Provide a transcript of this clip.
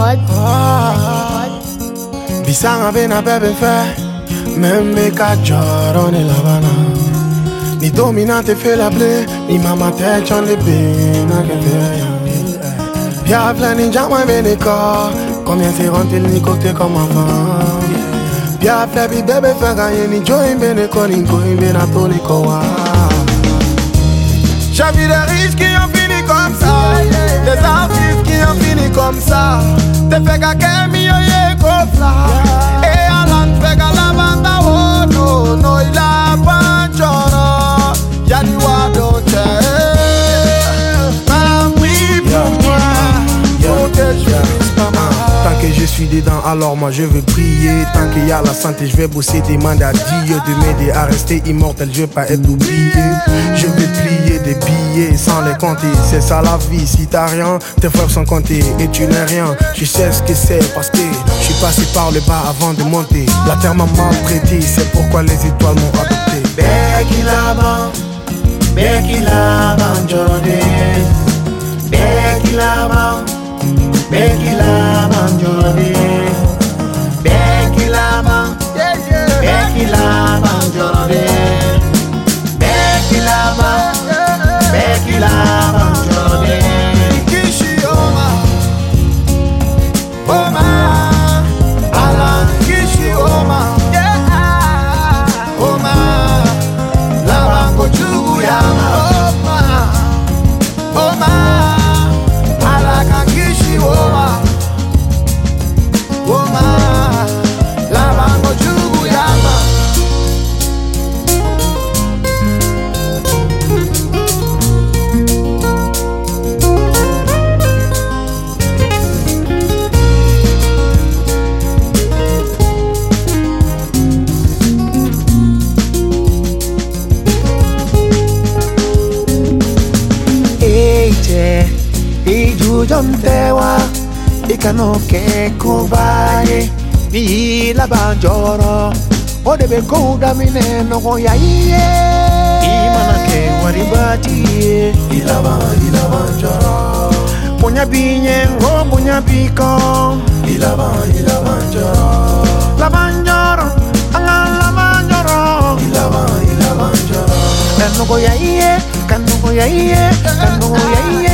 Pod. Bisanga bena bebe fe Membe ka joro ne lavana Ni dominante fe la ble Ni mama te chon le be Na ke fe. Ya Pia vla ni jama bene ko Combien c'est renté ni cocktail comme avant Pia vla bi bebe fe gagner Ni join bene ko Ni join bene a to ni ko wa. J'ai vu des riches qui ont fini comme ça. Des artistes an fini kom sa Te fe kake mi yo ye kofla E dedans, alors moi je veux prier. Tant qu'il y a la santé, je vais bosser, demander à Dieu de m'aider à rester immortel. Je veux pas être oublié. Je vais plier des billets sans les compter. C'est ça la vie. Si t'as rien, tes frères sont comptés et tu n'es rien. Je sais ce que c'est parce que je suis passé par le bas avant de monter. La terre m'a maltraité, c'est pourquoi les étoiles m'ont adopté. Becky Laban, Jordan. Becky Laban. Becky iju jomtewa, ikano ke kubaye, ni la banjoro, o de be kouda mine no ya iye, imana ke waribati, Ilaban, ilaban, joro. punya binye ngo punya biko, Ilaban, ilaban, joro. la banjoro, anga la banjoro, Ilaban, ilaban, joro. kanu ya iye, kanu ya iye, kanu ya iye,